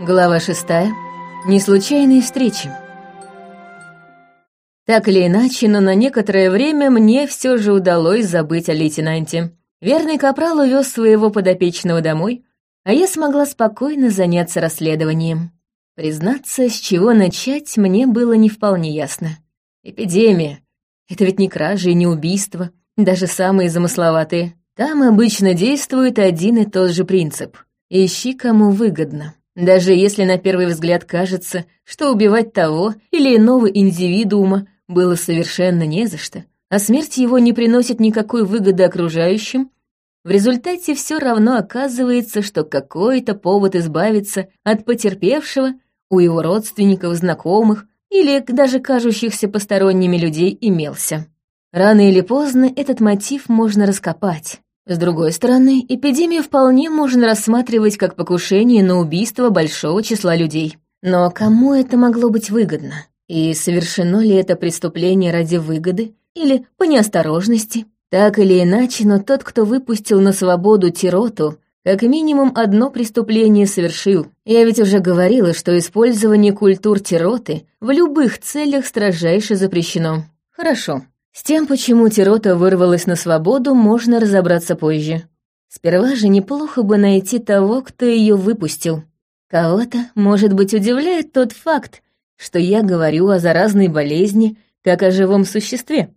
Глава шестая. Неслучайные встречи. Так или иначе, но на некоторое время мне все же удалось забыть о лейтенанте. Верный капрал увез своего подопечного домой, а я смогла спокойно заняться расследованием. Признаться, с чего начать, мне было не вполне ясно. Эпидемия. Это ведь не кражи и не убийства, даже самые замысловатые. Там обычно действует один и тот же принцип. Ищи, кому выгодно. Даже если на первый взгляд кажется, что убивать того или иного индивидуума было совершенно не за что, а смерть его не приносит никакой выгоды окружающим, в результате все равно оказывается, что какой-то повод избавиться от потерпевшего у его родственников, знакомых или даже кажущихся посторонними людей имелся. Рано или поздно этот мотив можно раскопать. С другой стороны, эпидемию вполне можно рассматривать как покушение на убийство большого числа людей. Но кому это могло быть выгодно? И совершено ли это преступление ради выгоды или по неосторожности? Так или иначе, но тот, кто выпустил на свободу Тироту, как минимум одно преступление совершил. Я ведь уже говорила, что использование культур Тироты в любых целях строжайше запрещено. Хорошо, с тем, почему Тирота вырвалась на свободу, можно разобраться позже. Сперва же неплохо бы найти того, кто ее выпустил. Кого-то, может быть, удивляет тот факт, что я говорю о заразной болезни, как о живом существе.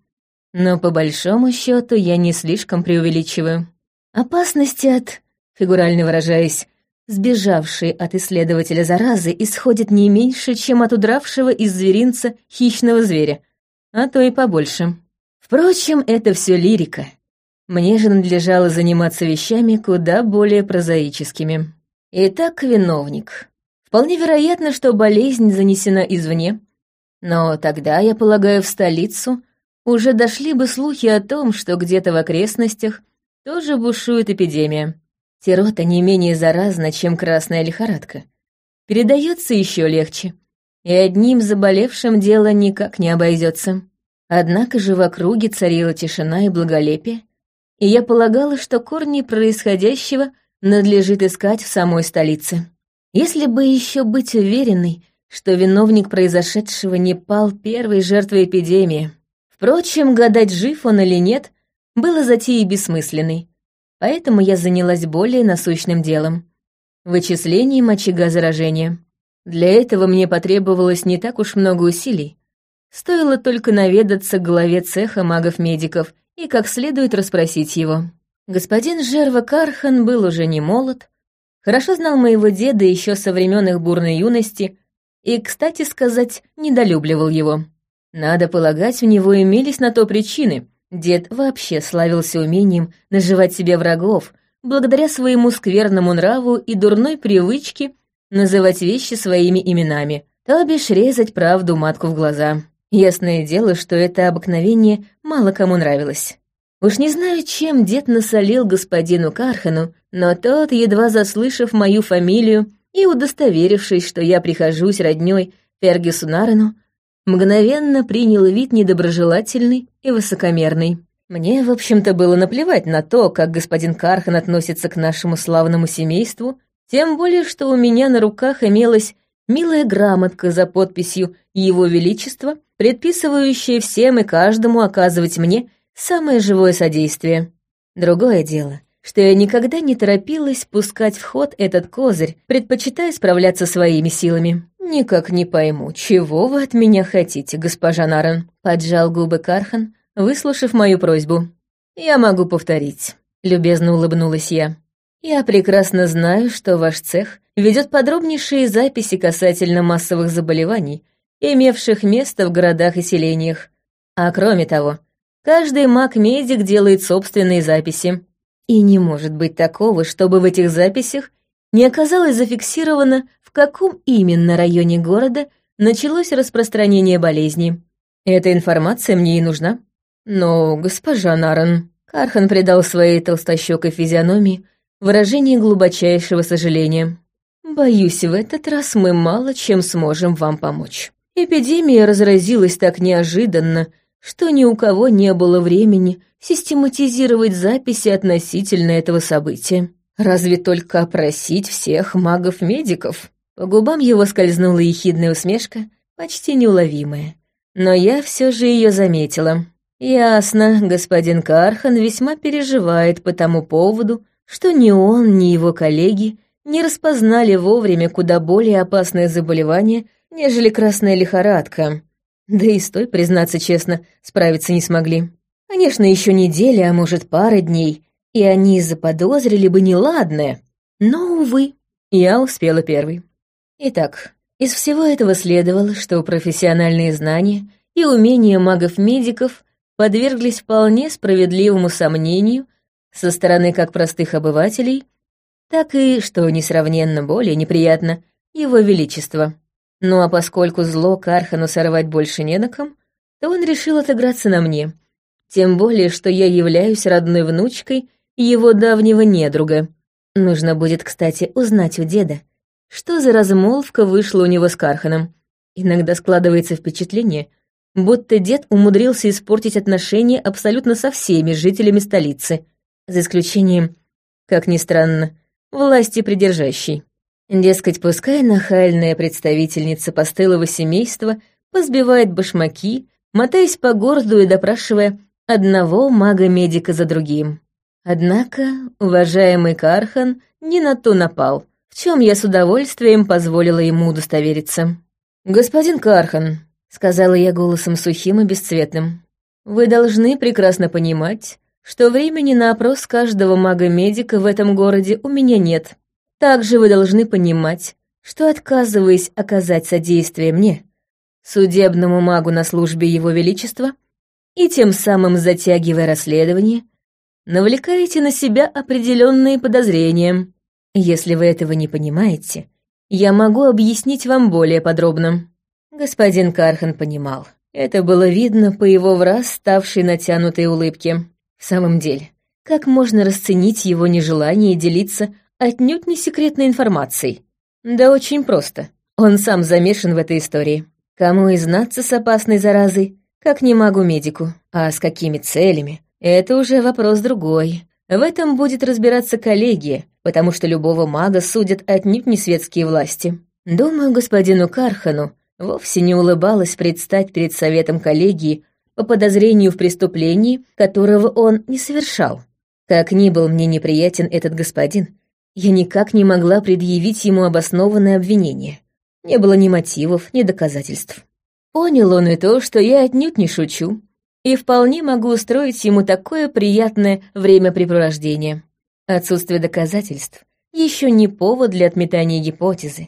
Но по большому счету я не слишком преувеличиваю. Опасности от, фигурально выражаясь, сбежавшей от исследователя заразы исходит не меньше, чем от удравшего из зверинца хищного зверя, а то и побольше. Впрочем, это все лирика. Мне же надлежало заниматься вещами куда более прозаическими. Итак, виновник. Вполне вероятно, что болезнь занесена извне. Но тогда, я полагаю, в столицу уже дошли бы слухи о том, что где-то в окрестностях тоже бушует эпидемия. Тирота не менее заразна, чем красная лихорадка. Передается еще легче. И одним заболевшим дело никак не обойдется. Однако же в округе царила тишина и благолепие, и я полагала, что корни происходящего надлежит искать в самой столице. Если бы еще быть уверенной, что виновник произошедшего не пал первой жертвой эпидемии. Впрочем, гадать, жив он или нет, было затеей бессмысленной, поэтому я занялась более насущным делом — вычислением очага заражения. Для этого мне потребовалось не так уж много усилий, Стоило только наведаться к главе цеха магов-медиков и как следует расспросить его. Господин Жерва Кархан был уже не молод, хорошо знал моего деда еще со времен их бурной юности и, кстати сказать, недолюбливал его. Надо полагать, у него имелись на то причины. Дед вообще славился умением наживать себе врагов, благодаря своему скверному нраву и дурной привычке называть вещи своими именами, то бишь резать правду матку в глаза. Ясное дело, что это обыкновение мало кому нравилось. Уж не знаю, чем дед насолил господину Кархану, но тот, едва заслышав мою фамилию и удостоверившись, что я прихожусь роднёй Фергюсу Нарену, мгновенно принял вид недоброжелательный и высокомерный. Мне, в общем-то, было наплевать на то, как господин Кархан относится к нашему славному семейству, тем более, что у меня на руках имелась милая грамотка за подписью «Его Величество», предписывающая всем и каждому оказывать мне самое живое содействие. Другое дело, что я никогда не торопилась пускать в ход этот козырь, предпочитая справляться своими силами. «Никак не пойму, чего вы от меня хотите, госпожа Нарен?» — поджал губы Кархан, выслушав мою просьбу. «Я могу повторить», — любезно улыбнулась я. «Я прекрасно знаю, что ваш цех ведет подробнейшие записи касательно массовых заболеваний, имевших место в городах и селениях. А кроме того, каждый маг-медик делает собственные записи. И не может быть такого, чтобы в этих записях не оказалось зафиксировано, в каком именно районе города началось распространение болезни. Эта информация мне и нужна. Но, госпожа Наран, Кархан придал своей толстощекой физиономии выражение глубочайшего сожаления. Боюсь, в этот раз мы мало чем сможем вам помочь. Эпидемия разразилась так неожиданно, что ни у кого не было времени систематизировать записи относительно этого события. Разве только опросить всех магов-медиков? По губам его скользнула ехидная усмешка, почти неуловимая. Но я все же ее заметила. Ясно, господин Кархан весьма переживает по тому поводу, что ни он, ни его коллеги не распознали вовремя куда более опасное заболевание, нежели красная лихорадка. Да и с той, признаться честно, справиться не смогли. Конечно, еще неделя, а может, пара дней, и они заподозрили бы неладное. Но, увы, я успела первой. Итак, из всего этого следовало, что профессиональные знания и умения магов-медиков подверглись вполне справедливому сомнению со стороны как простых обывателей, так и, что несравненно более неприятно, его величества. Ну а поскольку зло Кархану сорвать больше не на ком, то он решил отыграться на мне. Тем более, что я являюсь родной внучкой его давнего недруга. Нужно будет, кстати, узнать у деда, что за размолвка вышла у него с Карханом. Иногда складывается впечатление, будто дед умудрился испортить отношения абсолютно со всеми жителями столицы, за исключением, как ни странно, власти придержащей. Дескать, пускай нахальная представительница постылого семейства позбивает башмаки, мотаясь по городу и допрашивая одного мага-медика за другим. Однако уважаемый Кархан не на то напал, в чем я с удовольствием позволила ему удостовериться. «Господин Кархан», — сказала я голосом сухим и бесцветным, «вы должны прекрасно понимать, что времени на опрос каждого мага-медика в этом городе у меня нет. Также вы должны понимать, что, отказываясь оказать содействие мне, судебному магу на службе Его Величества, и тем самым затягивая расследование, навлекаете на себя определенные подозрения. Если вы этого не понимаете, я могу объяснить вам более подробно. Господин Кархан понимал. Это было видно по его враз ставшей натянутой улыбке. В самом деле, как можно расценить его нежелание делиться отнюдь не секретной информацией. Да очень просто. Он сам замешан в этой истории. Кому и знаться с опасной заразой, как не могу медику. А с какими целями? Это уже вопрос другой. В этом будет разбираться коллегия, потому что любого мага судят отнюдь не светские власти. Думаю, господину Кархану вовсе не улыбалось предстать перед советом коллегии по подозрению в преступлении, которого он не совершал. Как ни был мне неприятен этот господин, я никак не могла предъявить ему обоснованное обвинение. Не было ни мотивов, ни доказательств. Понял он и то, что я отнюдь не шучу, и вполне могу устроить ему такое приятное времяпрепровождение. Отсутствие доказательств еще не повод для отметания гипотезы,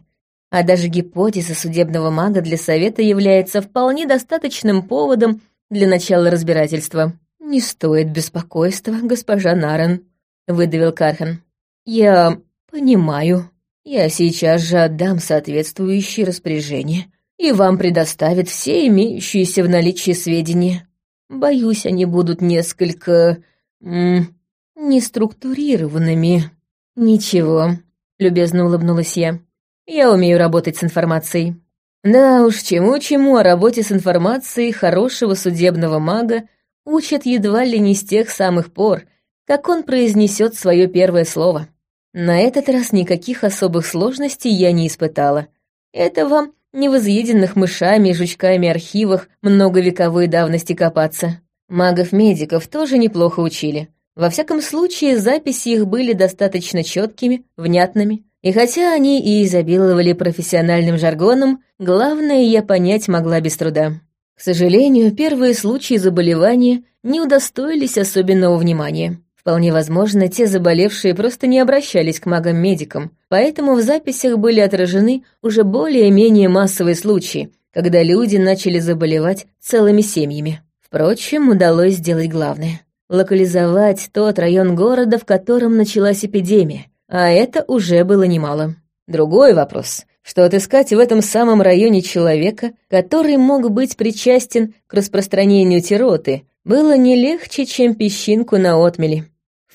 а даже гипотеза судебного мага для совета является вполне достаточным поводом для начала разбирательства. «Не стоит беспокойства, госпожа Нарен», — выдавил Кархан. «Я понимаю. Я сейчас же отдам соответствующие распоряжения, и вам предоставят все имеющиеся в наличии сведения. Боюсь, они будут несколько... М неструктурированными». «Ничего», — любезно улыбнулась я. «Я умею работать с информацией». Да уж, чему-чему о работе с информацией хорошего судебного мага учат едва ли не с тех самых пор, как он произнесет свое первое слово. На этот раз никаких особых сложностей я не испытала. Это вам не в изъеденных мышами и жучками архивах многовековой давности копаться. Магов-медиков тоже неплохо учили. Во всяком случае, записи их были достаточно четкими, внятными. И хотя они и изобиловали профессиональным жаргоном, главное я понять могла без труда. К сожалению, первые случаи заболевания не удостоились особенного внимания. Вполне возможно, те заболевшие просто не обращались к магам-медикам, поэтому в записях были отражены уже более-менее массовые случаи, когда люди начали заболевать целыми семьями. Впрочем, удалось сделать главное — локализовать тот район города, в котором началась эпидемия, а это уже было немало. Другой вопрос — что отыскать в этом самом районе человека, который мог быть причастен к распространению тироты, было не легче, чем песчинку на отмели.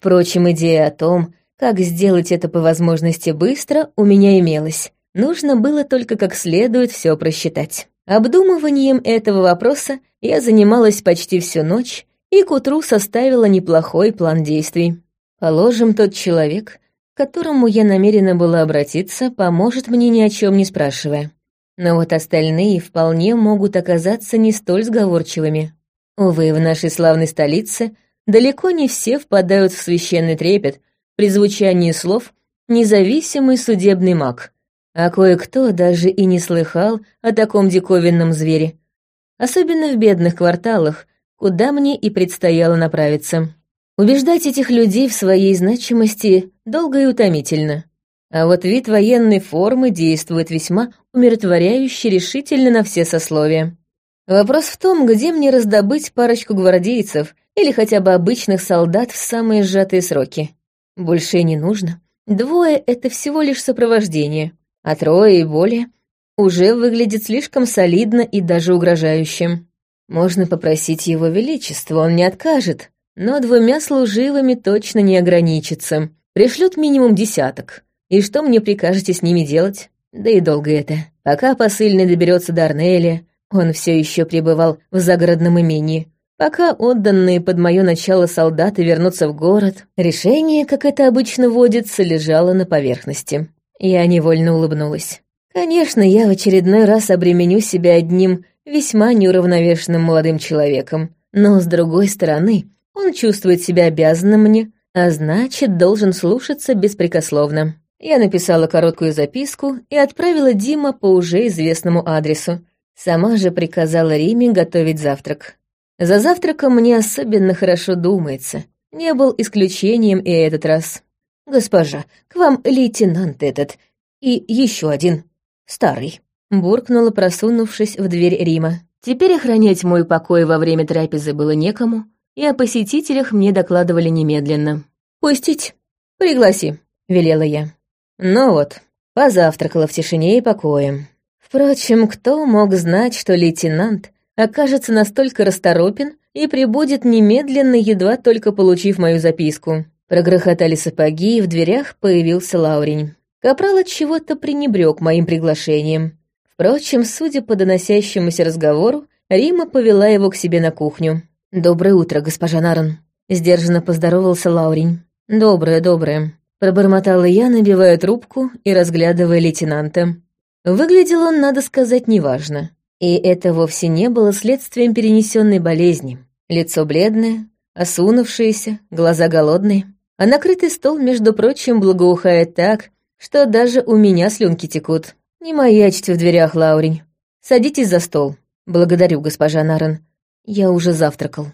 Впрочем, идея о том, как сделать это по возможности быстро, у меня имелась. Нужно было только как следует все просчитать. Обдумыванием этого вопроса я занималась почти всю ночь и к утру составила неплохой план действий. Положим, тот человек, к которому я намерена была обратиться, поможет мне ни о чем не спрашивая. Но вот остальные вполне могут оказаться не столь сговорчивыми. Увы, в нашей славной столице далеко не все впадают в священный трепет при звучании слов «независимый судебный маг», а кое-кто даже и не слыхал о таком диковинном звере, особенно в бедных кварталах, куда мне и предстояло направиться. Убеждать этих людей в своей значимости долго и утомительно. А вот вид военной формы действует весьма умиротворяюще решительно на все сословия. Вопрос в том, где мне раздобыть парочку гвардейцев или хотя бы обычных солдат в самые сжатые сроки. Больше и не нужно. Двое — это всего лишь сопровождение, а трое и более уже выглядит слишком солидно и даже угрожающе. Можно попросить его величество, он не откажет, но двумя служивыми точно не ограничится. Пришлют минимум десяток. И что мне прикажете с ними делать? Да и долго это. Пока посыльный доберется до Арнеля, он все еще пребывал в загородном имении. Пока отданные под мое начало солдаты вернутся в город, решение, как это обычно водится, лежало на поверхности. Я невольно улыбнулась. Конечно, я в очередной раз обременю себя одним весьма неуравновешенным молодым человеком, но, с другой стороны, он чувствует себя обязанным мне, а значит, должен слушаться беспрекословно. Я написала короткую записку и отправила Дима по уже известному адресу. Сама же приказала Риме готовить завтрак. За завтраком мне особенно хорошо думается. Не был исключением и этот раз. «Госпожа, к вам лейтенант этот. И еще один. Старый», — буркнула, просунувшись в дверь Рима. Теперь охранять мой покой во время трапезы было некому, и о посетителях мне докладывали немедленно. «Пустить? Пригласи», — велела я. Ну вот, позавтракала в тишине и покое. Впрочем, кто мог знать, что лейтенант окажется настолько расторопен и прибудет немедленно, едва только получив мою записку. Прогрохотали сапоги, и в дверях появился Лаурень. Капрал от чего-то пренебрег моим приглашением. Впрочем, судя по доносящемуся разговору, Рима повела его к себе на кухню. «Доброе утро, госпожа Нарон», — сдержанно поздоровался Лаурень. «Доброе, доброе», — пробормотала я, набивая трубку и разглядывая лейтенанта. Выглядел он, надо сказать, неважно. И это вовсе не было следствием перенесенной болезни. Лицо бледное, осунувшееся, глаза голодные. А накрытый стол, между прочим, благоухает так, что даже у меня слюнки текут. Не маячьте в дверях, Лаурень. Садитесь за стол. Благодарю, госпожа Нарен. Я уже завтракал.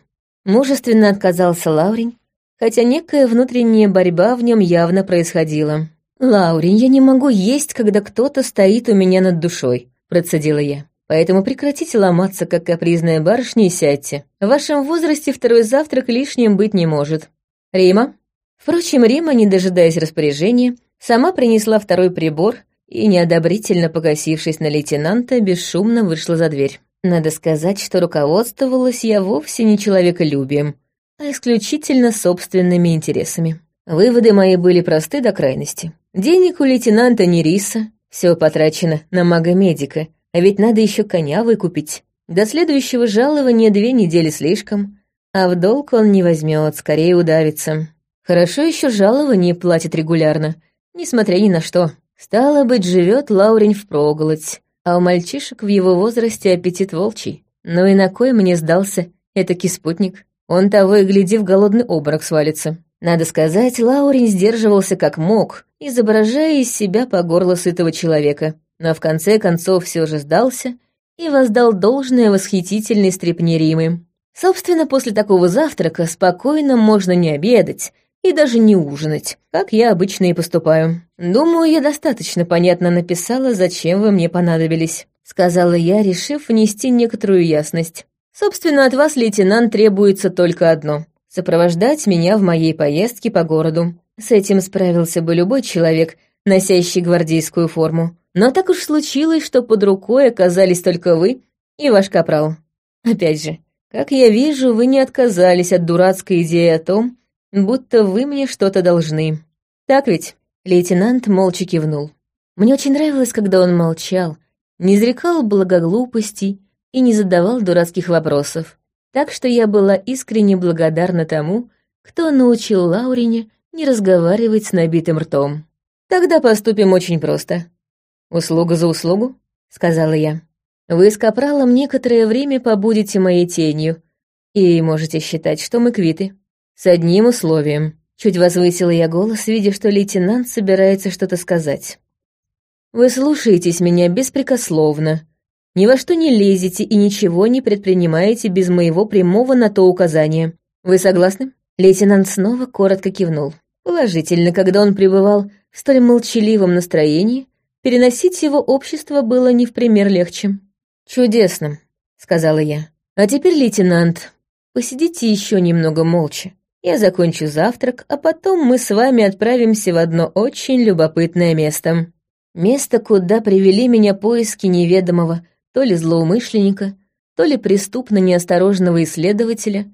Мужественно отказался Лаурень, хотя некая внутренняя борьба в нем явно происходила. «Лаурень, я не могу есть, когда кто-то стоит у меня над душой», — процедила я. Поэтому прекратите ломаться, как капризная барышня, и сядьте. В вашем возрасте второй завтрак лишним быть не может. Рима?» Впрочем, Рима, не дожидаясь распоряжения, сама принесла второй прибор и, неодобрительно погасившись на лейтенанта, бесшумно вышла за дверь. Надо сказать, что руководствовалась я вовсе не человеколюбием, а исключительно собственными интересами. Выводы мои были просты до крайности. Денег у лейтенанта не риса, все потрачено на мага-медика — а ведь надо еще коня выкупить. До следующего жалования две недели слишком, а в долг он не возьмет, скорее удавится. Хорошо еще жалование платит регулярно, несмотря ни на что. Стало быть, живет Лаурень впроголодь, а у мальчишек в его возрасте аппетит волчий. Ну и на кой мне сдался этакий спутник? Он того и гляди в голодный обморок свалится. Надо сказать, Лаурень сдерживался как мог, изображая из себя по горло сытого человека но в конце концов все же сдался и воздал должное восхитительной стрепне Римы. Собственно, после такого завтрака спокойно можно не обедать и даже не ужинать, как я обычно и поступаю. Думаю, я достаточно понятно написала, зачем вы мне понадобились, сказала я, решив внести некоторую ясность. Собственно, от вас, лейтенант, требуется только одно — сопровождать меня в моей поездке по городу. С этим справился бы любой человек, носящий гвардейскую форму. Но так уж случилось, что под рукой оказались только вы и ваш капрал. Опять же, как я вижу, вы не отказались от дурацкой идеи о том, будто вы мне что-то должны. Так ведь?» Лейтенант молча кивнул. Мне очень нравилось, когда он молчал, не изрекал благоглупостей и не задавал дурацких вопросов. Так что я была искренне благодарна тому, кто научил Лаурине не разговаривать с набитым ртом. Тогда поступим очень просто. Услуга за услугу, сказала я. Вы с Капралом некоторое время побудете моей тенью, и можете считать, что мы квиты. С одним условием. Чуть возвысила я голос, видя, что лейтенант собирается что-то сказать. Вы слушаетесь меня беспрекословно, ни во что не лезете и ничего не предпринимаете без моего прямого на то указания. Вы согласны? Лейтенант снова коротко кивнул. Положительно, когда он пребывал в столь молчаливом настроении, переносить его общество было не в пример легче. «Чудесно», — сказала я. «А теперь, лейтенант, посидите еще немного молча. Я закончу завтрак, а потом мы с вами отправимся в одно очень любопытное место. Место, куда привели меня поиски неведомого, то ли злоумышленника, то ли преступно неосторожного исследователя,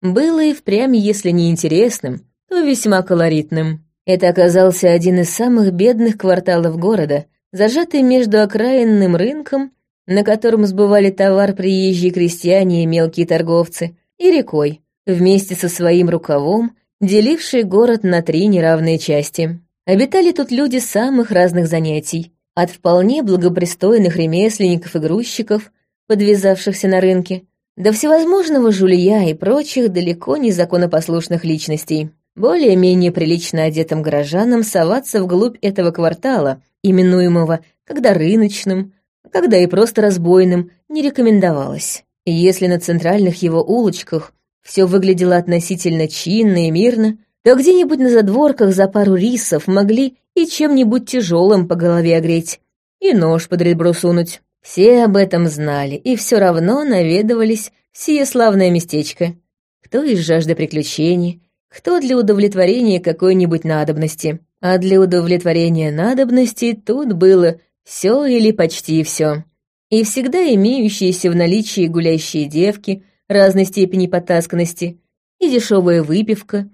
было и впрямь, если не интересным, то весьма колоритным. Это оказался один из самых бедных кварталов города, зажатый между окраинным рынком, на котором сбывали товар приезжие крестьяне и мелкие торговцы, и рекой, вместе со своим рукавом, деливший город на три неравные части. Обитали тут люди самых разных занятий, от вполне благопристойных ремесленников и грузчиков, подвязавшихся на рынке, до всевозможного жулья и прочих далеко не законопослушных личностей. Более-менее прилично одетым горожанам соваться вглубь этого квартала, именуемого когда рыночным, когда и просто разбойным, не рекомендовалось. Если на центральных его улочках все выглядело относительно чинно и мирно, то где-нибудь на задворках за пару рисов могли и чем-нибудь тяжелым по голове огреть, и нож под ребро сунуть. Все об этом знали и все равно наведывались в сие славное местечко. Кто из жажды приключений, кто для удовлетворения какой-нибудь надобности. А для удовлетворения надобности тут было все или почти все. И всегда имеющиеся в наличии гулящие девки разной степени потасканности, и дешевая выпивка,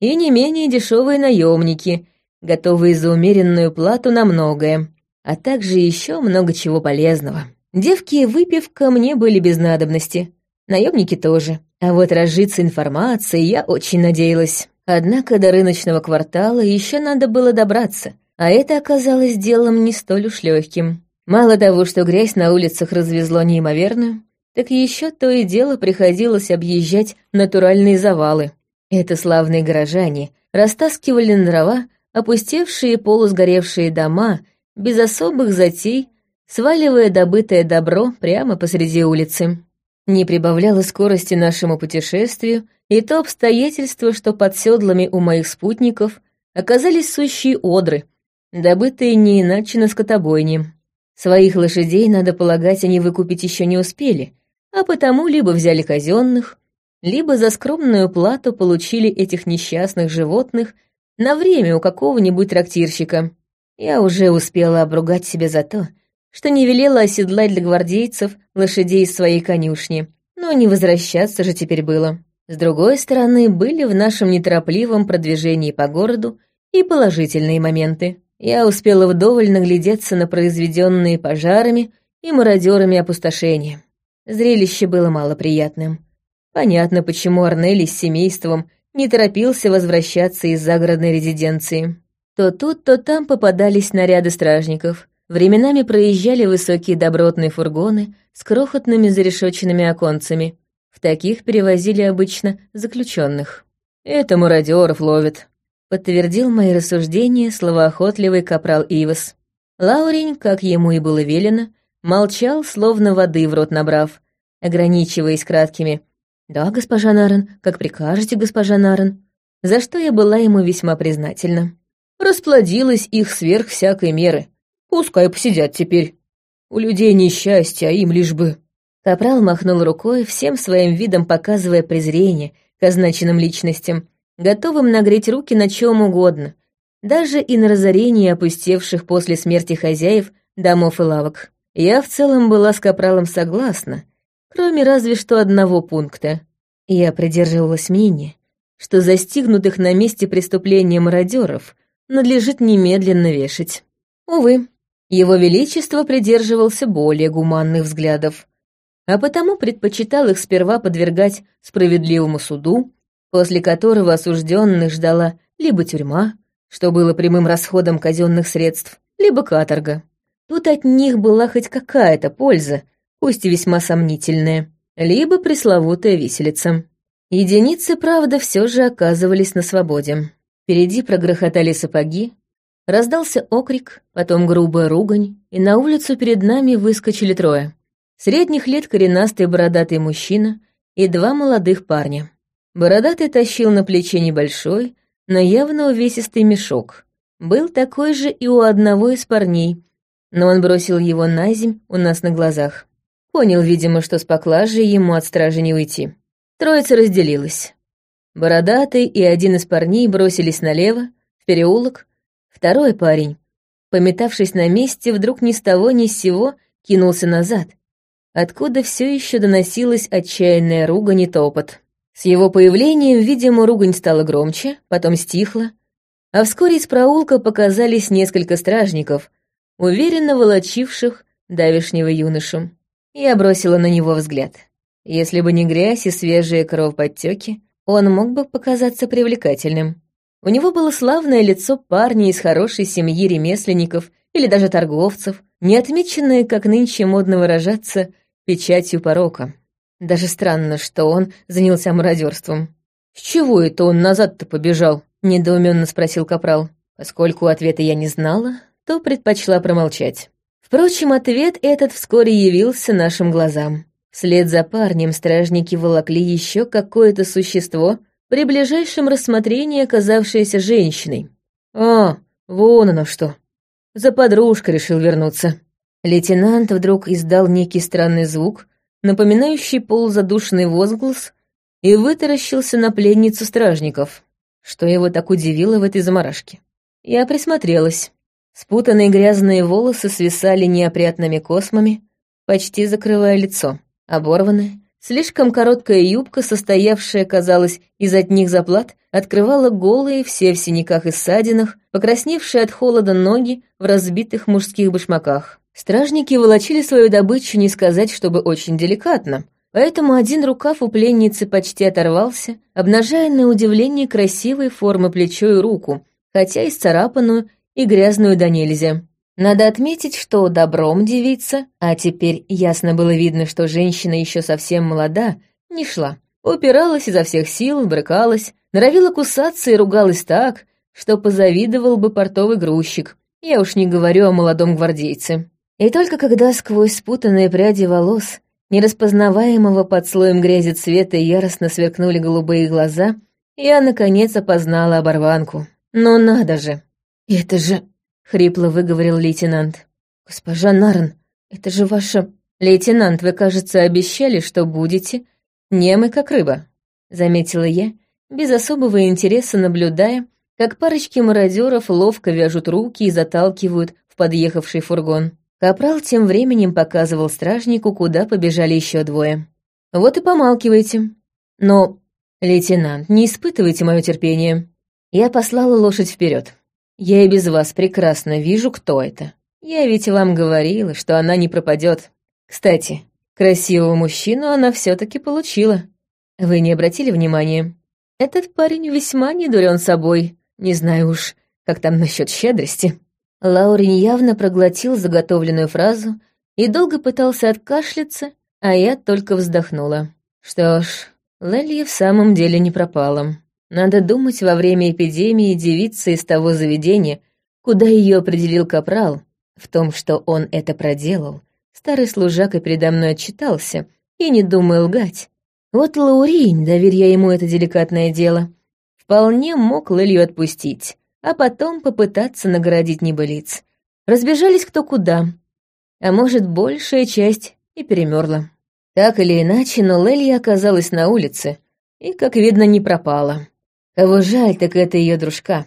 и не менее дешевые наемники, готовые за умеренную плату на многое, а также еще много чего полезного. Девки и выпивка мне были без надобности, наемники тоже. А вот разжиться информацией я очень надеялась. Однако до рыночного квартала еще надо было добраться, а это оказалось делом не столь уж легким. Мало того, что грязь на улицах развезло неимоверную, так еще то и дело приходилось объезжать натуральные завалы. Это славные горожане растаскивали на дрова опустевшие полусгоревшие дома без особых затей, сваливая добытое добро прямо посреди улицы. Не прибавляло скорости нашему путешествию и то обстоятельство, что под седлами у моих спутников оказались сущие одры, добытые не иначе на скотобойне. Своих лошадей, надо полагать, они выкупить еще не успели, а потому либо взяли казенных, либо за скромную плату получили этих несчастных животных на время у какого-нибудь трактирщика. Я уже успела обругать себя за то, что не велела оседлать для гвардейцев лошадей из своей конюшни, но не возвращаться же теперь было. С другой стороны, были в нашем неторопливом продвижении по городу и положительные моменты. Я успела вдоволь наглядеться на произведенные пожарами и мародерами опустошения. Зрелище было малоприятным. Понятно, почему Арнели с семейством не торопился возвращаться из загородной резиденции. То тут, то там попадались наряды стражников. Временами проезжали высокие добротные фургоны с крохотными зарешоченными оконцами. В таких перевозили обычно заключенных. «Это мародеров ловят», — подтвердил мои рассуждения словоохотливый капрал Ивас. Лаурень, как ему и было велено, молчал, словно воды в рот набрав, ограничиваясь краткими «Да, госпожа Нарен, как прикажете, госпожа Нарен», за что я была ему весьма признательна. Расплодилась их сверх всякой меры. Пускай посидят теперь. У людей несчастье, а им лишь бы... Капрал махнул рукой, всем своим видом показывая презрение к означенным личностям, готовым нагреть руки на чем угодно, даже и на разорение опустевших после смерти хозяев домов и лавок. Я в целом была с Капралом согласна, кроме разве что одного пункта. Я придерживалась мнения, что застигнутых на месте преступления мародеров надлежит немедленно вешать. Увы, его Величество придерживался более гуманных взглядов, а потому предпочитал их сперва подвергать справедливому суду, после которого осужденных ждала либо тюрьма, что было прямым расходом казенных средств, либо каторга. Тут от них была хоть какая-то польза, пусть и весьма сомнительная, либо пресловутая виселица. Единицы, правда, все же оказывались на свободе. Впереди прогрохотали сапоги, раздался окрик, потом грубая ругань, и на улицу перед нами выскочили трое. Средних лет коренастый бородатый мужчина и два молодых парня. Бородатый тащил на плече небольшой, но явно увесистый мешок. Был такой же и у одного из парней, но он бросил его на земь у нас на глазах. Понял, видимо, что с поклажей ему от стражи не уйти. Троица разделилась. Бородатый и один из парней бросились налево, в переулок. Второй парень, пометавшись на месте, вдруг ни с того ни с сего кинулся назад, откуда все еще доносилась отчаянная ругань и топот. С его появлением, видимо, ругань стала громче, потом стихла, а вскоре из проулка показались несколько стражников, уверенно волочивших давишнего юношу. Я бросила на него взгляд. Если бы не грязь и свежие кровоподтеки, он мог бы показаться привлекательным. У него было славное лицо парня из хорошей семьи ремесленников или даже торговцев, не отмеченное, как нынче модно выражаться, печатью порока. Даже странно, что он занялся мародерством. «С чего это он назад-то побежал?» — недоуменно спросил Капрал. Поскольку ответа я не знала, то предпочла промолчать. Впрочем, ответ этот вскоре явился нашим глазам. Вслед за парнем стражники волокли еще какое-то существо, при ближайшем рассмотрении оказавшееся женщиной. «А, вон оно что!» За подружкой решил вернуться. Лейтенант вдруг издал некий странный звук, напоминающий полузадушенный возглас, и вытаращился на пленницу стражников. Что его так удивило в этой заморашке? Я присмотрелась. Спутанные грязные волосы свисали неопрятными космами, почти закрывая лицо. Оборванная, слишком короткая юбка, состоявшая, казалось, из одних заплат, открывала голые, все в синяках и ссадинах, покрасневшие от холода ноги в разбитых мужских башмаках. Стражники волочили свою добычу, не сказать, чтобы очень деликатно, поэтому один рукав у пленницы почти оторвался, обнажая на удивление красивой формы плечо и руку, хотя и сцарапанную и грязную до нельзя. Надо отметить, что добром девица, а теперь ясно было видно, что женщина еще совсем молода, не шла. Упиралась изо всех сил, брыкалась, норовила кусаться и ругалась так, что позавидовал бы портовый грузчик. Я уж не говорю о молодом гвардейце. И только когда сквозь спутанные пряди волос, нераспознаваемого под слоем грязи цвета, яростно сверкнули голубые глаза, я, наконец, опознала оборванку. Но надо же, «Это же...» — хрипло выговорил лейтенант. «Госпожа Нарн, это же ваша...» «Лейтенант, вы, кажется, обещали, что будете немы, как рыба», — заметила я, без особого интереса наблюдая, как парочки мародеров ловко вяжут руки и заталкивают в подъехавший фургон. Капрал тем временем показывал стражнику, куда побежали еще двое. «Вот и помалкивайте. Но, лейтенант, не испытывайте мое терпение». Я послала лошадь вперед. Я и без вас прекрасно вижу, кто это. Я ведь вам говорила, что она не пропадет. Кстати, красивого мужчину она все-таки получила. Вы не обратили внимания? Этот парень весьма недурен собой. Не знаю уж, как там насчет щедрости. Лаурин явно проглотил заготовленную фразу и долго пытался откашляться, а я только вздохнула. Что ж, Лелья в самом деле не пропала. Надо думать, во время эпидемии девица из того заведения, куда ее определил капрал, в том, что он это проделал, старый служака передо мной отчитался и не думал лгать. Вот Лауринь, доверь ему это деликатное дело, вполне мог Лилью отпустить, а потом попытаться наградить небылиц. Разбежались кто куда, а может, большая часть и перемерла. Так или иначе, но Лелья оказалась на улице и, как видно, не пропала. Кого жаль, так это ее дружка.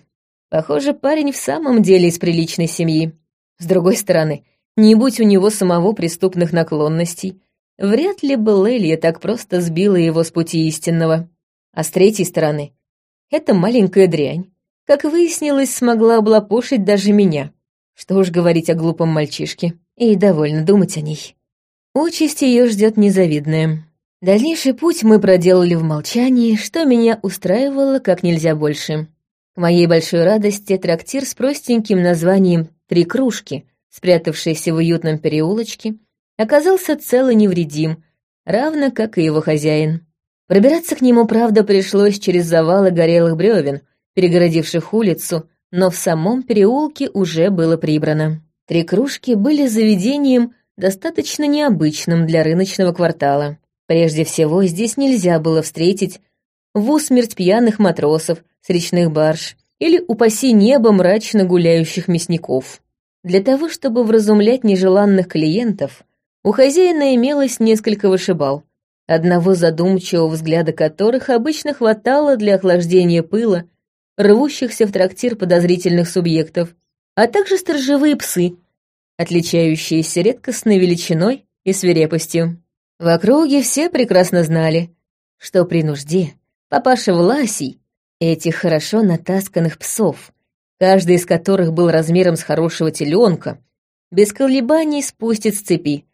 Похоже, парень в самом деле из приличной семьи. С другой стороны, не будь у него самого преступных наклонностей, вряд ли бы Лелия так просто сбила его с пути истинного. А с третьей стороны, эта маленькая дрянь, как выяснилось, смогла облапошить даже меня. Что уж говорить о глупом мальчишке. И довольно думать о ней. Участь ее ждет незавидная. Дальнейший путь мы проделали в молчании, что меня устраивало как нельзя больше. К моей большой радости трактир с простеньким названием «Три кружки», спрятавшийся в уютном переулочке, оказался цел и невредим, равно как и его хозяин. Пробираться к нему, правда, пришлось через завалы горелых бревен, перегородивших улицу, но в самом переулке уже было прибрано. Три кружки были заведением достаточно необычным для рыночного квартала. Прежде всего, здесь нельзя было встретить в усмерть пьяных матросов с речных барж или, упаси небо, мрачно гуляющих мясников. Для того, чтобы вразумлять нежеланных клиентов, у хозяина имелось несколько вышибал, одного задумчивого взгляда которых обычно хватало для охлаждения пыла, рвущихся в трактир подозрительных субъектов, а также сторожевые псы, отличающиеся редкостной величиной и свирепостью. В округе все прекрасно знали, что при нужде папаша Власий этих хорошо натасканных псов, каждый из которых был размером с хорошего теленка, без колебаний спустит с цепи,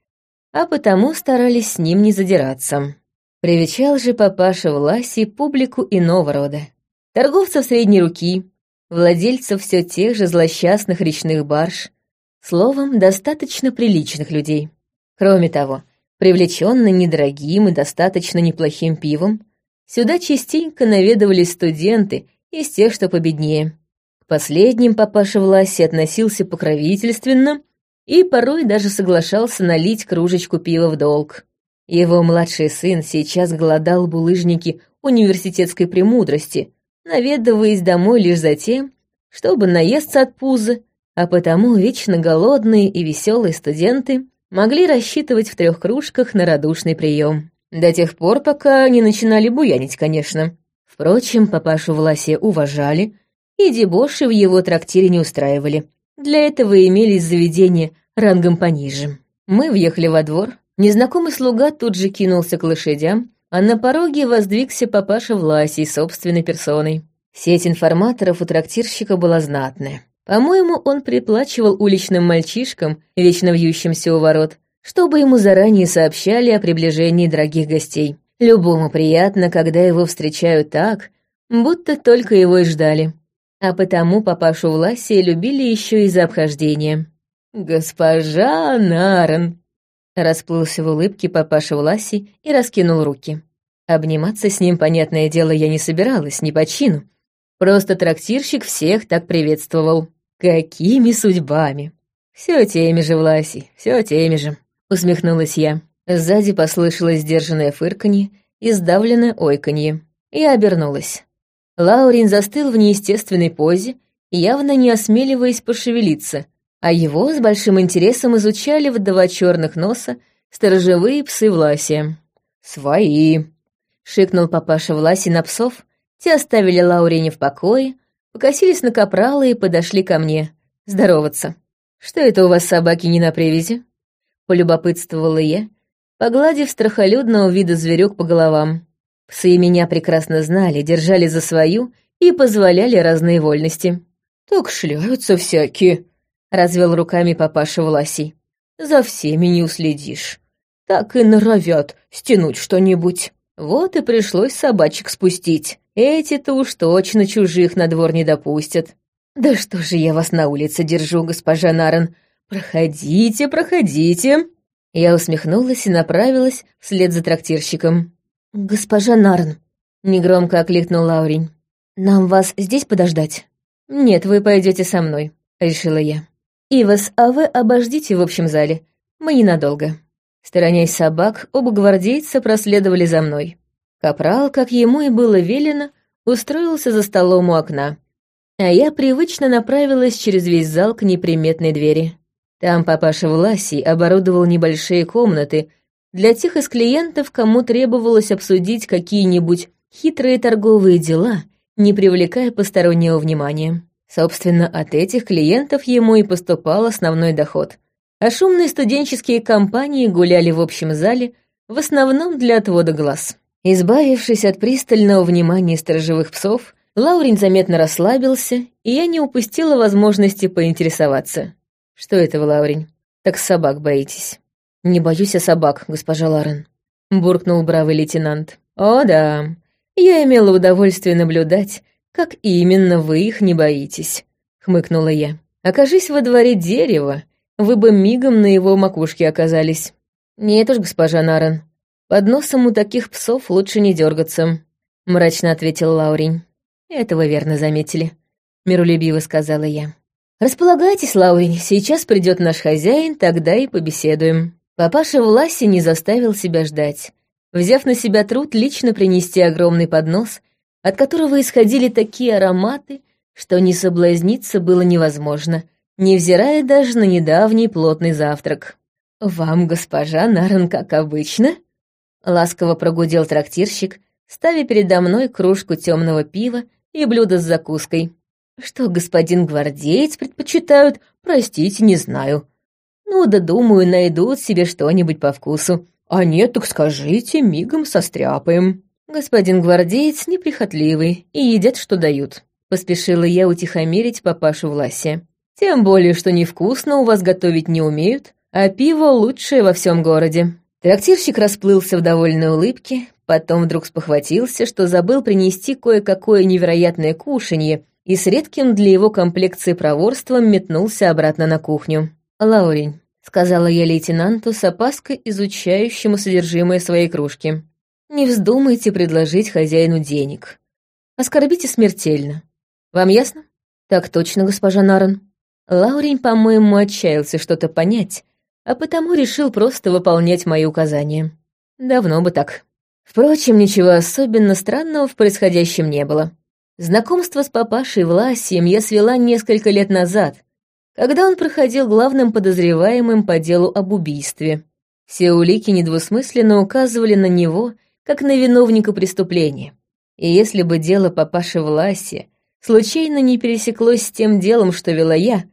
а потому старались с ним не задираться. Привечал же папаша Власий публику иного рода. Торговцев средней руки, владельцев все тех же злосчастных речных барж, словом, достаточно приличных людей. Кроме того, привлеченный недорогим и достаточно неплохим пивом, сюда частенько наведывались студенты из тех, что победнее. К последним папаша Власи относился покровительственно и порой даже соглашался налить кружечку пива в долг. Его младший сын сейчас голодал булыжники университетской премудрости, наведываясь домой лишь за тем, чтобы наесться от пуза, а потому вечно голодные и веселые студенты могли рассчитывать в трех кружках на радушный прием. До тех пор, пока не начинали буянить, конечно. Впрочем, папашу Власия уважали, и дебоши в его трактире не устраивали. Для этого имелись заведения рангом пониже. Мы въехали во двор, незнакомый слуга тут же кинулся к лошадям, а на пороге воздвигся папаша Власий собственной персоной. Сеть информаторов у трактирщика была знатная. По-моему, он приплачивал уличным мальчишкам, вечно вьющимся у ворот, чтобы ему заранее сообщали о приближении дорогих гостей. Любому приятно, когда его встречают так, будто только его и ждали. А потому папашу Власия любили еще и за обхождение. «Госпожа Нарен!» Расплылся в улыбке папаша Власий и раскинул руки. Обниматься с ним, понятное дело, я не собиралась, не по чину. Просто трактирщик всех так приветствовал. Какими судьбами? Все теми же, Власий, все теми же. Усмехнулась я. Сзади послышалось сдержанное фырканье и сдавленное ойканье. Я обернулась. Лаурин застыл в неестественной позе, явно не осмеливаясь пошевелиться, а его с большим интересом изучали в два черных носа сторожевые псы Власия. «Свои!» — шикнул папаша Власи на псов, те оставили Лаурине в покое, покосились на капрала и подошли ко мне. Здороваться. «Что это у вас собаки не на привязи?» Полюбопытствовала я, погладив страхолюдного вида зверек по головам. Псы меня прекрасно знали, держали за свою и позволяли разные вольности. «Так шляются всякие», — развел руками папаша Власий. «За всеми не уследишь. Так и норовят стянуть что-нибудь. Вот и пришлось собачек спустить. Эти-то уж точно чужих на двор не допустят. Да что же я вас на улице держу, госпожа Нарен? Проходите, проходите». Я усмехнулась и направилась вслед за трактирщиком. «Госпожа Нарн», — негромко окликнул Лаурень, — «нам вас здесь подождать?» «Нет, вы пойдете со мной», — решила я. «Ивас, а вы обождите в общем зале. Мы ненадолго». Сторонясь собак, оба гвардейца проследовали за мной. Капрал, как ему и было велено, устроился за столом у окна. А я привычно направилась через весь зал к неприметной двери. Там папаша Власий оборудовал небольшие комнаты для тех из клиентов, кому требовалось обсудить какие-нибудь хитрые торговые дела, не привлекая постороннего внимания. Собственно, от этих клиентов ему и поступал основной доход. А шумные студенческие компании гуляли в общем зале, в основном для отвода глаз. Избавившись от пристального внимания сторожевых псов, Лаурин заметно расслабился, и я не упустила возможности поинтересоваться. «Что это вы, Лаурин? Так собак боитесь?» «Не боюсь я собак, госпожа Ларен», — буркнул бравый лейтенант. «О да, я имела удовольствие наблюдать, как именно вы их не боитесь», — хмыкнула я. «Окажись во дворе дерева, вы бы мигом на его макушке оказались». «Нет уж, госпожа Наран, под носом у таких псов лучше не дергаться», — мрачно ответил Лаурень. «Это вы верно заметили», — миролюбиво сказала я. «Располагайтесь, Лаурень, сейчас придет наш хозяин, тогда и побеседуем». Папаша Власи не заставил себя ждать, взяв на себя труд лично принести огромный поднос, от которого исходили такие ароматы, что не соблазниться было невозможно, невзирая даже на недавний плотный завтрак. «Вам, госпожа Наран, как обычно?» — ласково прогудел трактирщик, ставя передо мной кружку темного пива и блюдо с закуской. Что господин гвардеец предпочитают, простите, не знаю. Ну да думаю, найдут себе что-нибудь по вкусу. А нет, так скажите, мигом состряпаем. Господин гвардеец неприхотливый и едят, что дают. Поспешила я утихомирить папашу Власе. Тем более, что невкусно у вас готовить не умеют, а пиво лучшее во всем городе. Трактирщик расплылся в довольной улыбке, потом вдруг спохватился, что забыл принести кое-какое невероятное кушанье, и с редким для его комплекции проворством метнулся обратно на кухню. «Лаурень», — сказала я лейтенанту с опаской, изучающему содержимое своей кружки, «не вздумайте предложить хозяину денег. Оскорбите смертельно. Вам ясно?» «Так точно, госпожа Наран». Лаурень, по-моему, отчаялся что-то понять, а потому решил просто выполнять мои указания. Давно бы так. Впрочем, ничего особенно странного в происходящем не было. Знакомство с папашей Власием я свела несколько лет назад, когда он проходил главным подозреваемым по делу об убийстве. Все улики недвусмысленно указывали на него, как на виновника преступления. И если бы дело папаши Власи случайно не пересеклось с тем делом, что вела я,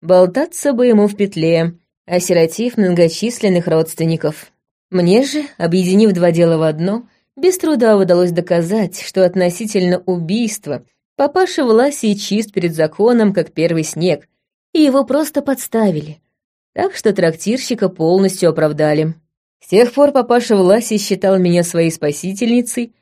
болтаться бы ему в петле, осиротив многочисленных родственников. Мне же, объединив два дела в одно, без труда удалось доказать, что относительно убийства папаша Власий чист перед законом, как первый снег, и его просто подставили. Так что трактирщика полностью оправдали. С тех пор папаша Власий считал меня своей спасительницей,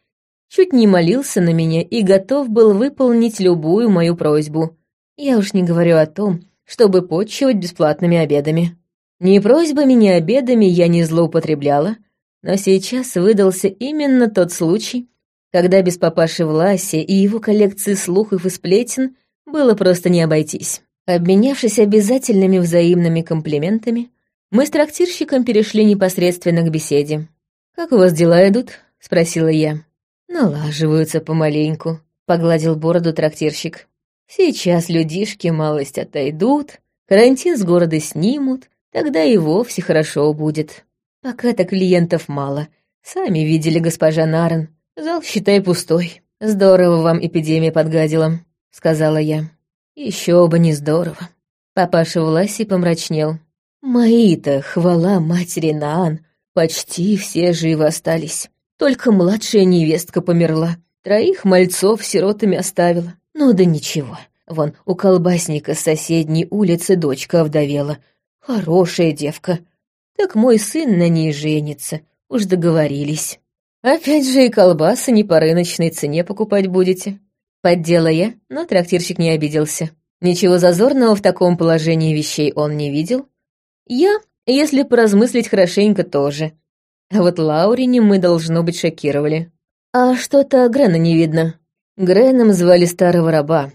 чуть не молился на меня и готов был выполнить любую мою просьбу. Я уж не говорю о том, чтобы почивать бесплатными обедами. Ни просьбами, ни обедами я не злоупотребляла — но сейчас выдался именно тот случай, когда без папаши Власи и его коллекции слухов и сплетен было просто не обойтись. Обменявшись обязательными взаимными комплиментами, мы с трактирщиком перешли непосредственно к беседе. «Как у вас дела идут?» — спросила я. «Налаживаются помаленьку», — погладил бороду трактирщик. «Сейчас людишки малость отойдут, карантин с города снимут, тогда и вовсе хорошо будет». Пока-то клиентов мало. Сами видели госпожа Нарен. Зал, считай, пустой. Здорово вам эпидемия подгадила, сказала я. Еще бы не здорово. Папаша Власи помрачнел. Мои-то, хвала матери Наан, почти все живы остались. Только младшая невестка померла. Троих мальцов сиротами оставила. Ну да ничего. Вон, у колбасника с соседней улицы дочка овдовела. Хорошая девка. Так мой сын на ней женится, уж договорились. Опять же и колбасы не по рыночной цене покупать будете. Поддела я, но трактирщик не обиделся. Ничего зазорного в таком положении вещей он не видел. Я, если поразмыслить хорошенько, тоже. А вот Лаурине мы, должно быть, шокировали. А что-то Грена не видно. Греном звали старого раба.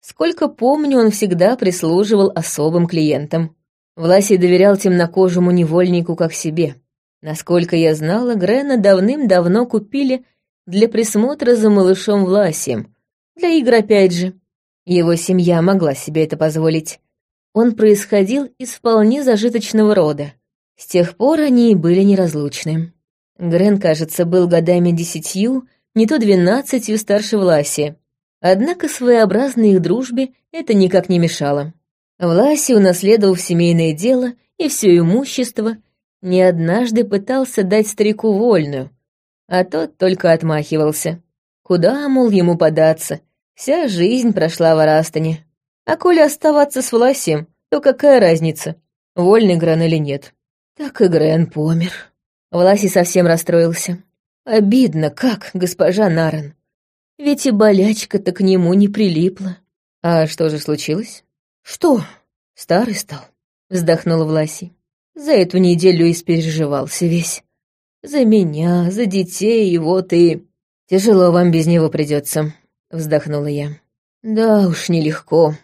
Сколько помню, он всегда прислуживал особым клиентам. Власий доверял темнокожему невольнику как себе. Насколько я знала, Грена давным-давно купили для присмотра за малышом Власием. Для игр опять же. Его семья могла себе это позволить. Он происходил из вполне зажиточного рода. С тех пор они и были неразлучны. Грен, кажется, был годами десятью, не то двенадцатью старше Власия. Однако своеобразной их дружбе это никак не мешало. Власи унаследовав семейное дело и все имущество, не однажды пытался дать старику вольную, а тот только отмахивался. Куда, мол, ему податься? Вся жизнь прошла в Арастане. А коли оставаться с Власием, то какая разница, вольный Грен или нет? Так и Грен помер. Власий совсем расстроился. Обидно, как, госпожа Нарен. Ведь и болячка-то к нему не прилипла. А что же случилось? Что? Старый стал, вздохнула Власий. За эту неделю испереживался весь. За меня, за детей, и вот и... Тяжело вам без него придется, вздохнула я. Да уж, нелегко,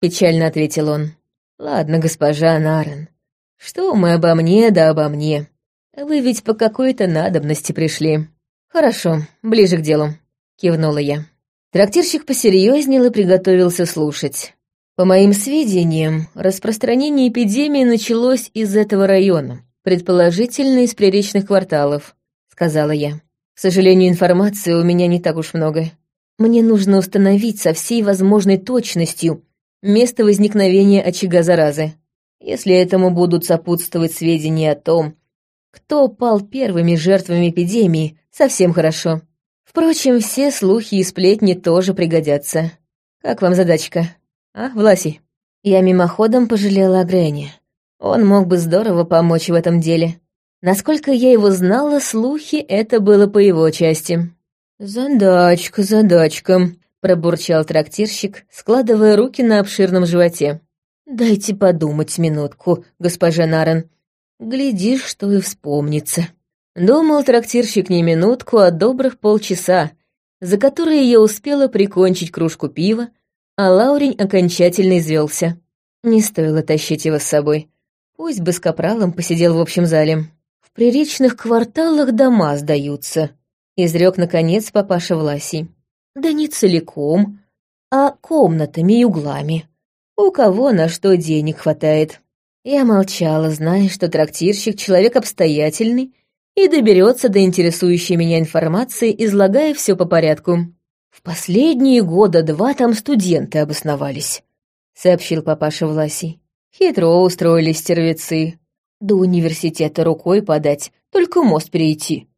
печально ответил он. Ладно, госпожа Нарен, что мы обо мне да обо мне. Вы ведь по какой-то надобности пришли. Хорошо, ближе к делу, кивнула я. Трактирщик посерьезнел и приготовился слушать. По моим сведениям, распространение эпидемии началось из этого района, предположительно из приречных кварталов, сказала я. К сожалению, информации у меня не так уж много. Мне нужно установить со всей возможной точностью место возникновения очага заразы. Если этому будут сопутствовать сведения о том, кто пал первыми жертвами эпидемии, совсем хорошо. Впрочем, все слухи и сплетни тоже пригодятся. Как вам задачка, а, Власий? Я мимоходом пожалела о Грене. Он мог бы здорово помочь в этом деле. Насколько я его знала, слухи — это было по его части. «Задачка, задачка», — пробурчал трактирщик, складывая руки на обширном животе. «Дайте подумать минутку, госпожа Нарен. Глядишь, что и вспомнится». Думал трактирщик не минутку, а добрых полчаса, за которые я успела прикончить кружку пива, а Лаурень окончательно извелся. Не стоило тащить его с собой. Пусть бы с капралом посидел в общем зале. В приречных кварталах дома сдаются, изрек наконец папаша Власий. Да не целиком, а комнатами и углами. У кого на что денег хватает. Я молчала, зная, что трактирщик — человек обстоятельный и доберется до интересующей меня информации, излагая все по порядку. «В последние года два там студенты обосновались», — сообщил папаша Власий. «Хитро устроились стервецы. До университета рукой подать, только мост перейти.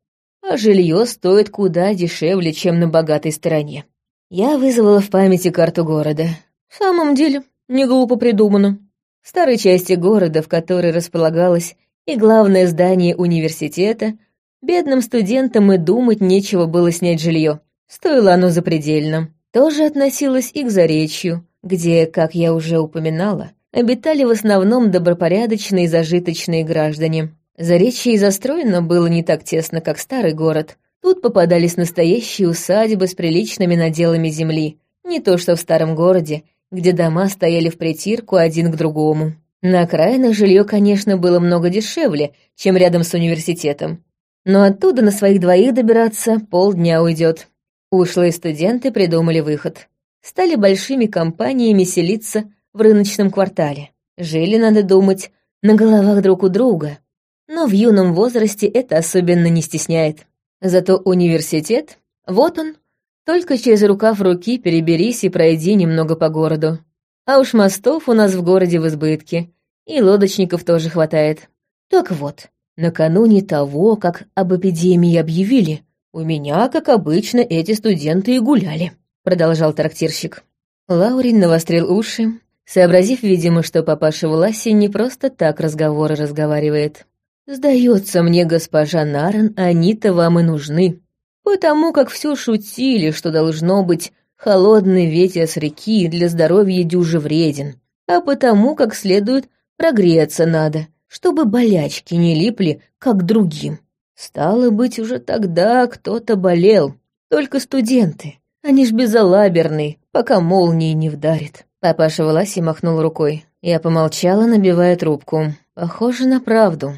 А жилье стоит куда дешевле, чем на богатой стороне. Я вызвала в памяти карту города. В самом деле, не глупо придумано. В старой части города, в которой располагалось и главное здание университета, бедным студентам и думать нечего было снять жилье. Стоило оно запредельно. Тоже относилось и к Заречью, где, как я уже упоминала, обитали в основном добропорядочные зажиточные граждане. Заречье и застроено было не так тесно, как старый город. Тут попадались настоящие усадьбы с приличными наделами земли, не то что в старом городе, где дома стояли в притирку один к другому. На окраинах жилье, конечно, было много дешевле, чем рядом с университетом. Но оттуда на своих двоих добираться полдня уйдет. Ушлые студенты придумали выход. Стали большими компаниями селиться в рыночном квартале. Жили, надо думать, на головах друг у друга. Но в юном возрасте это особенно не стесняет. Зато университет, вот он, только через рукав руки переберись и пройди немного по городу. А уж мостов у нас в городе в избытке, и лодочников тоже хватает. Так вот, накануне того, как об эпидемии объявили, у меня, как обычно, эти студенты и гуляли, продолжал трактирщик. Лаурин навострил уши, сообразив, видимо, что папаша Власи не просто так разговоры разговаривает. «Сдается мне, госпожа Наран, они-то вам и нужны, потому как все шутили, что должно быть Холодный ветер с реки для здоровья дюжи вреден, а потому как следует прогреться надо, чтобы болячки не липли, как другим. Стало быть, уже тогда кто-то болел, только студенты. Они ж безалаберные, пока молнии не вдарит. Папаша Власи махнул рукой. Я помолчала, набивая трубку. Похоже на правду.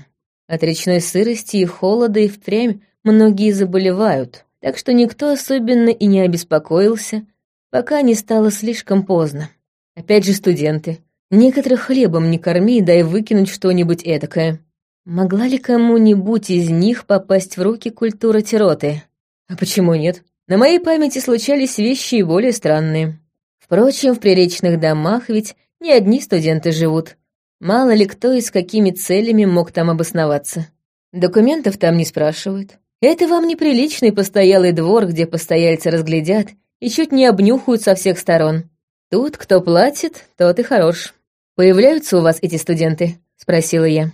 От речной сырости и холода и впрямь многие заболевают, так что никто особенно и не обеспокоился, пока не стало слишком поздно. Опять же студенты. Некоторых хлебом не корми, дай выкинуть что-нибудь эдакое. Могла ли кому-нибудь из них попасть в руки культура тироты? А почему нет? На моей памяти случались вещи и более странные. Впрочем, в приречных домах ведь не одни студенты живут. Мало ли кто и с какими целями мог там обосноваться. Документов там не спрашивают. Это вам неприличный постоялый двор, где постояльцы разглядят и чуть не обнюхают со всех сторон. Тут кто платит, тот и хорош. «Появляются у вас эти студенты?» — спросила я.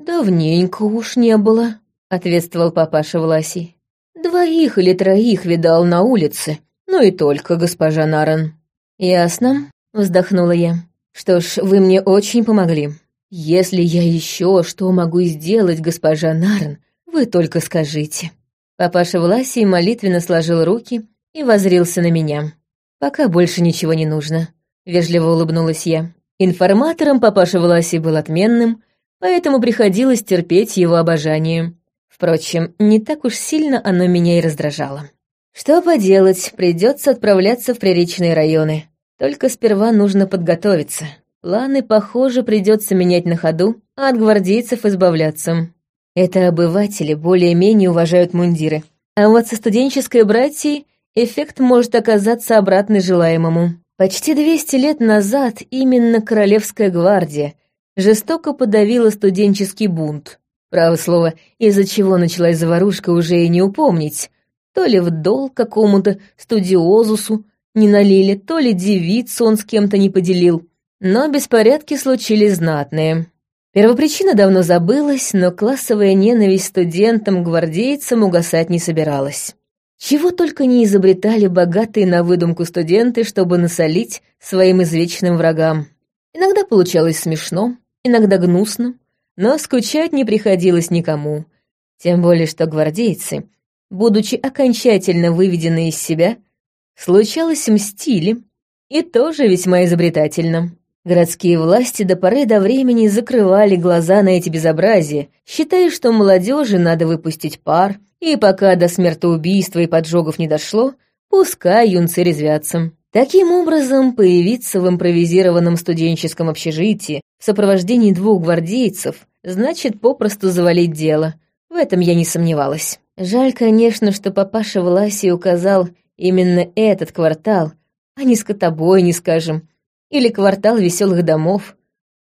«Давненько уж не было», — ответствовал папаша Власий. «Двоих или троих видал на улице, Ну и только, госпожа Наран. Ясно, вздохнула я. Что ж, вы мне очень помогли. Если я еще что могу сделать, госпожа Наран, вы только скажите. Папаша Власий молитвенно сложил руки и возрился на меня. Пока больше ничего не нужно. Вежливо улыбнулась я. Информатором папаша Власий был отменным, поэтому приходилось терпеть его обожание. Впрочем, не так уж сильно оно меня и раздражало. Что поделать, придется отправляться в приречные районы. Только сперва нужно подготовиться. Планы, похоже, придется менять на ходу, а от гвардейцев избавляться. Это обыватели более-менее уважают мундиры. А вот со студенческой братьей эффект может оказаться обратный желаемому. Почти 200 лет назад именно Королевская гвардия жестоко подавила студенческий бунт. Право слово, из-за чего началась заварушка, уже и не упомнить. То ли в долг какому-то студиозусу не налили, то ли девицу он с кем-то не поделил. Но беспорядки случились знатные. Первопричина давно забылась, но классовая ненависть студентам-гвардейцам угасать не собиралась. Чего только не изобретали богатые на выдумку студенты, чтобы насолить своим извечным врагам. Иногда получалось смешно, иногда гнусно, но скучать не приходилось никому. Тем более, что гвардейцы, будучи окончательно выведены из себя, случалось мстили, и тоже весьма изобретательно. Городские власти до поры до времени закрывали глаза на эти безобразия, считая, что молодежи надо выпустить пар, и пока до смертоубийства и поджогов не дошло, пускай юнцы резвятся. Таким образом, появиться в импровизированном студенческом общежитии в сопровождении двух гвардейцев значит попросту завалить дело. В этом я не сомневалась. Жаль, конечно, что папаша Власий указал именно этот квартал, а не скотобой, не скажем, или квартал веселых домов.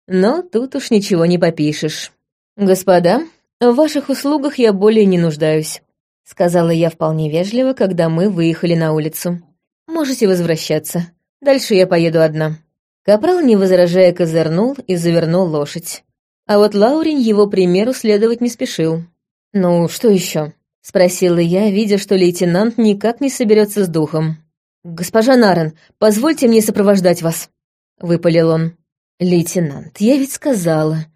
Но тут уж ничего не попишешь. «Господа, в ваших услугах я более не нуждаюсь», — сказала я вполне вежливо, когда мы выехали на улицу. Можете возвращаться. Дальше я поеду одна». Капрал, не возражая, козырнул и завернул лошадь. А вот Лаурень его примеру следовать не спешил. «Ну, что еще? спросила я, видя, что лейтенант никак не соберется с духом. «Госпожа Нарен, позвольте мне сопровождать вас», — выпалил он. «Лейтенант, я ведь сказала.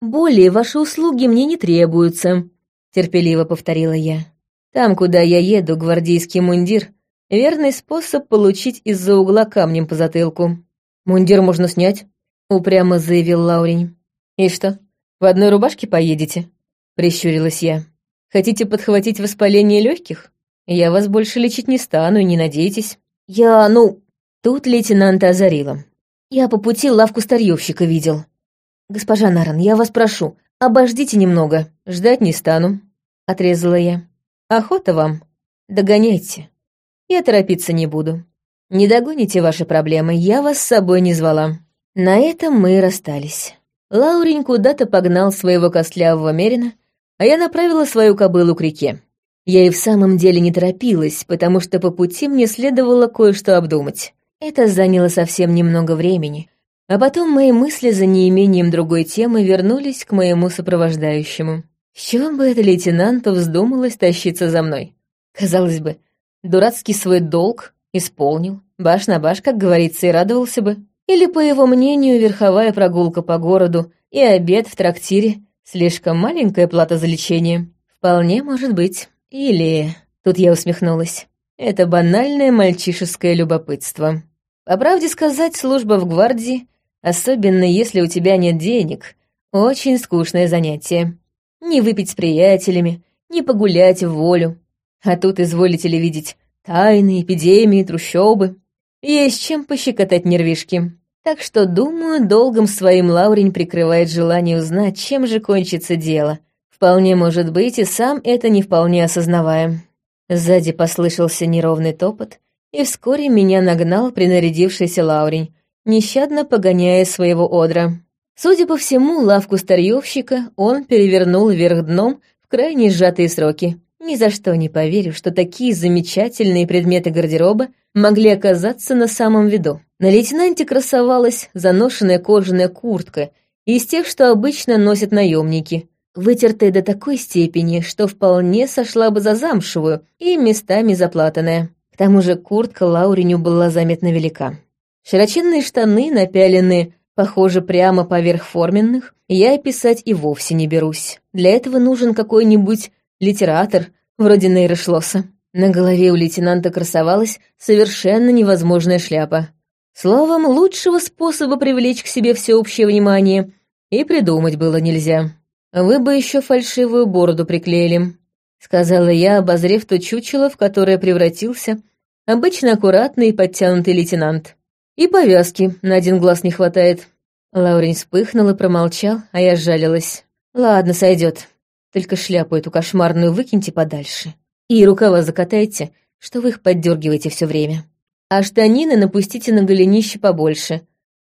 Более ваши услуги мне не требуются», — терпеливо повторила я. «Там, куда я еду, гвардейский мундир Верный способ получить из-за угла камнем по затылку. «Мундир можно снять», — упрямо заявил Лаурень. «И что, в одной рубашке поедете?» — прищурилась я. «Хотите подхватить воспаление легких? Я вас больше лечить не стану, не надейтесь». «Я, ну...» Тут лейтенанта озарила. «Я по пути лавку старьевщика видел. Госпожа Наран, я вас прошу, обождите немного. Ждать не стану», — отрезала я. «Охота вам. Догоняйте. Я торопиться не буду. Не догоните ваши проблемы, я вас с собой не звала». На этом мы и расстались. Лаурень куда-то погнал своего костлявого мерина, а я направила свою кобылу к реке. Я и в самом деле не торопилась, потому что по пути мне следовало кое-что обдумать. Это заняло совсем немного времени, а потом мои мысли за неимением другой темы вернулись к моему сопровождающему. С чего бы это лейтенанту вздумалось тащиться за мной? Казалось бы, дурацкий свой долг исполнил, баш на баш, как говорится, и радовался бы. Или, по его мнению, верховая прогулка по городу и обед в трактире — слишком маленькая плата за лечение. Вполне может быть. Или... Тут я усмехнулась. Это банальное мальчишеское любопытство. По правде сказать, служба в гвардии, особенно если у тебя нет денег, очень скучное занятие. Не выпить с приятелями, не погулять в волю, а тут, изволите ли видеть, тайны, эпидемии, трущобы. Есть чем пощекотать нервишки. Так что, думаю, долгом своим Лаурень прикрывает желание узнать, чем же кончится дело. Вполне может быть, и сам это не вполне осознавая. Сзади послышался неровный топот, и вскоре меня нагнал принарядившийся Лаурень, нещадно погоняя своего одра. Судя по всему, лавку старьевщика он перевернул вверх дном в крайне сжатые сроки. Ни за что не поверю, что такие замечательные предметы гардероба могли оказаться на самом виду. На лейтенанте красовалась заношенная кожаная куртка из тех, что обычно носят наемники, вытертая до такой степени, что вполне сошла бы за замшевую и местами заплатанная. К тому же куртка Лауриню была заметно велика. Широченные штаны, напяленные, похоже, прямо поверх форменных, я описать и вовсе не берусь. Для этого нужен какой-нибудь литератор, вроде Нейра Шлосса. На голове у лейтенанта красовалась совершенно невозможная шляпа. Словом, лучшего способа привлечь к себе всеобщее внимание и придумать было нельзя. Вы бы еще фальшивую бороду приклеили, сказала я, обозрев то чучело, в которое превратился обычно аккуратный и подтянутый лейтенант. И повязки на один глаз не хватает. Лаурень вспыхнул и промолчал, а я сжалилась. Ладно, сойдет. Только шляпу эту кошмарную выкиньте подальше. И рукава закатайте, что вы их поддергиваете все время. А штанины напустите на голенище побольше.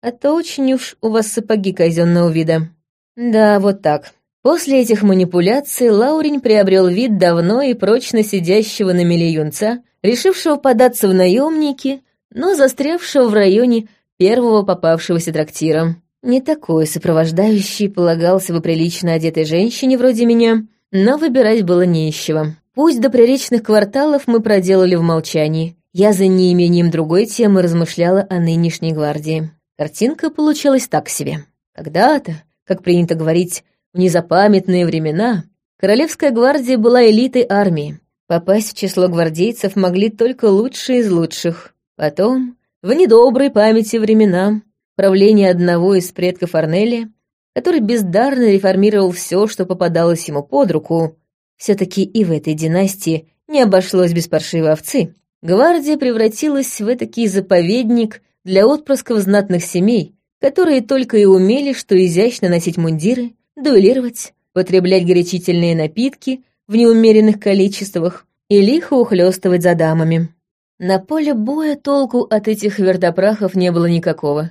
А то очень уж у вас сапоги казенного вида. Да, вот так. После этих манипуляций Лаурень приобрел вид давно и прочно сидящего на мели юнца, решившего податься в наемники, но застрявшего в районе первого попавшегося трактира. Не такой сопровождающий полагался бы прилично одетой женщине вроде меня, но выбирать было не из чего. Пусть до приречных кварталов мы проделали в молчании. Я за неимением другой темы размышляла о нынешней гвардии. Картинка получалась так себе. Когда-то, как принято говорить, в незапамятные времена, Королевская гвардия была элитой армии. Попасть в число гвардейцев могли только лучшие из лучших. Потом, в недоброй памяти времена, правление одного из предков Арнелия, который бездарно реформировал все, что попадалось ему под руку, все-таки и в этой династии не обошлось без паршивой овцы. Гвардия превратилась в этакий заповедник для отпрысков знатных семей, которые только и умели, что изящно носить мундиры, дуэлировать, потреблять горячительные напитки в неумеренных количествах и лихо ухлёстывать за дамами. На поле боя толку от этих вертопрахов не было никакого.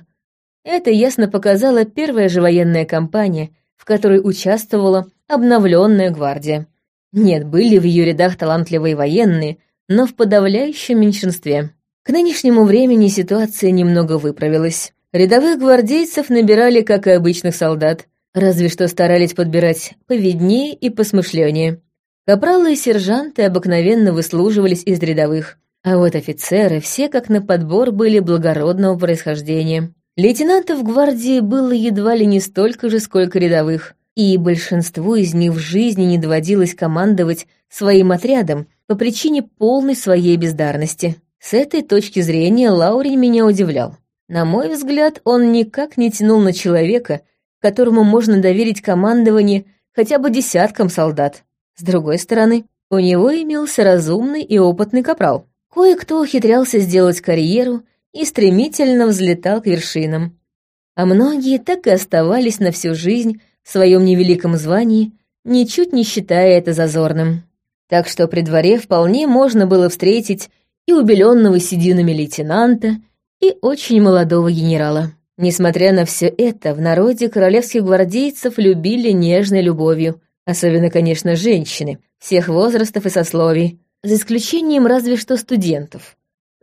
Это ясно показала первая же военная кампания, в которой участвовала обновленная гвардия. Нет, были в ее рядах талантливые военные, но в подавляющем меньшинстве. К нынешнему времени ситуация немного выправилась. Рядовых гвардейцев набирали, как и обычных солдат, разве что старались подбирать поведнее и посмышленнее. Капралы и сержанты обыкновенно выслуживались из рядовых, а вот офицеры все как на подбор были благородного происхождения. Лейтенантов гвардии было едва ли не столько же, сколько рядовых, и большинству из них в жизни не доводилось командовать своим отрядом по причине полной своей бездарности. С этой точки зрения Лаурень меня удивлял. На мой взгляд, он никак не тянул на человека, которому можно доверить командование хотя бы десяткам солдат. С другой стороны, у него имелся разумный и опытный капрал. Кое-кто ухитрялся сделать карьеру и стремительно взлетал к вершинам. А многие так и оставались на всю жизнь в своем невеликом звании, ничуть не считая это зазорным. Так что при дворе вполне можно было встретить и убеленного сединами лейтенанта, и очень молодого генерала. Несмотря на все это, в народе королевских гвардейцев любили нежной любовью, особенно, конечно, женщины, всех возрастов и сословий, за исключением разве что студентов.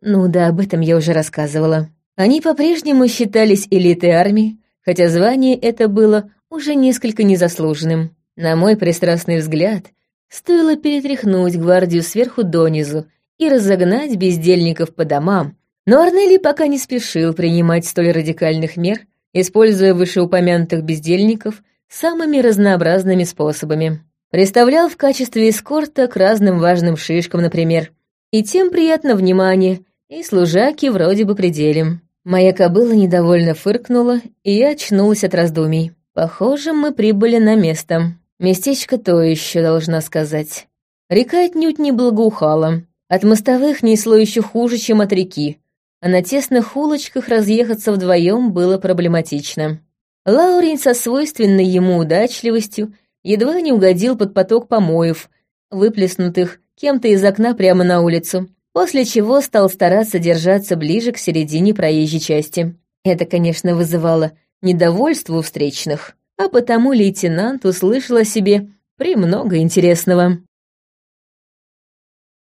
Ну да, об этом я уже рассказывала. Они по-прежнему считались элитой армии, хотя звание это было уже несколько незаслуженным. На мой пристрастный взгляд, стоило перетряхнуть гвардию сверху донизу и разогнать бездельников по домам, но Арнелли пока не спешил принимать столь радикальных мер, используя вышеупомянутых бездельников самыми разнообразными способами. Представлял в качестве эскорта к разным важным шишкам, например. И тем приятно внимание, и служаки вроде бы пределем. Моя кобыла недовольно фыркнула, и я очнулась от раздумий. Похоже, мы прибыли на место. Местечко то еще, должна сказать. Река отнюдь не благоухала. От мостовых несло еще хуже, чем от реки, а на тесных улочках разъехаться вдвоем было проблематично. Лаурин со свойственной ему удачливостью едва не угодил под поток помоев, выплеснутых кем-то из окна прямо на улицу, после чего стал стараться держаться ближе к середине проезжей части. Это, конечно, вызывало недовольство у встречных, а потому лейтенант услышал о себе премного интересного.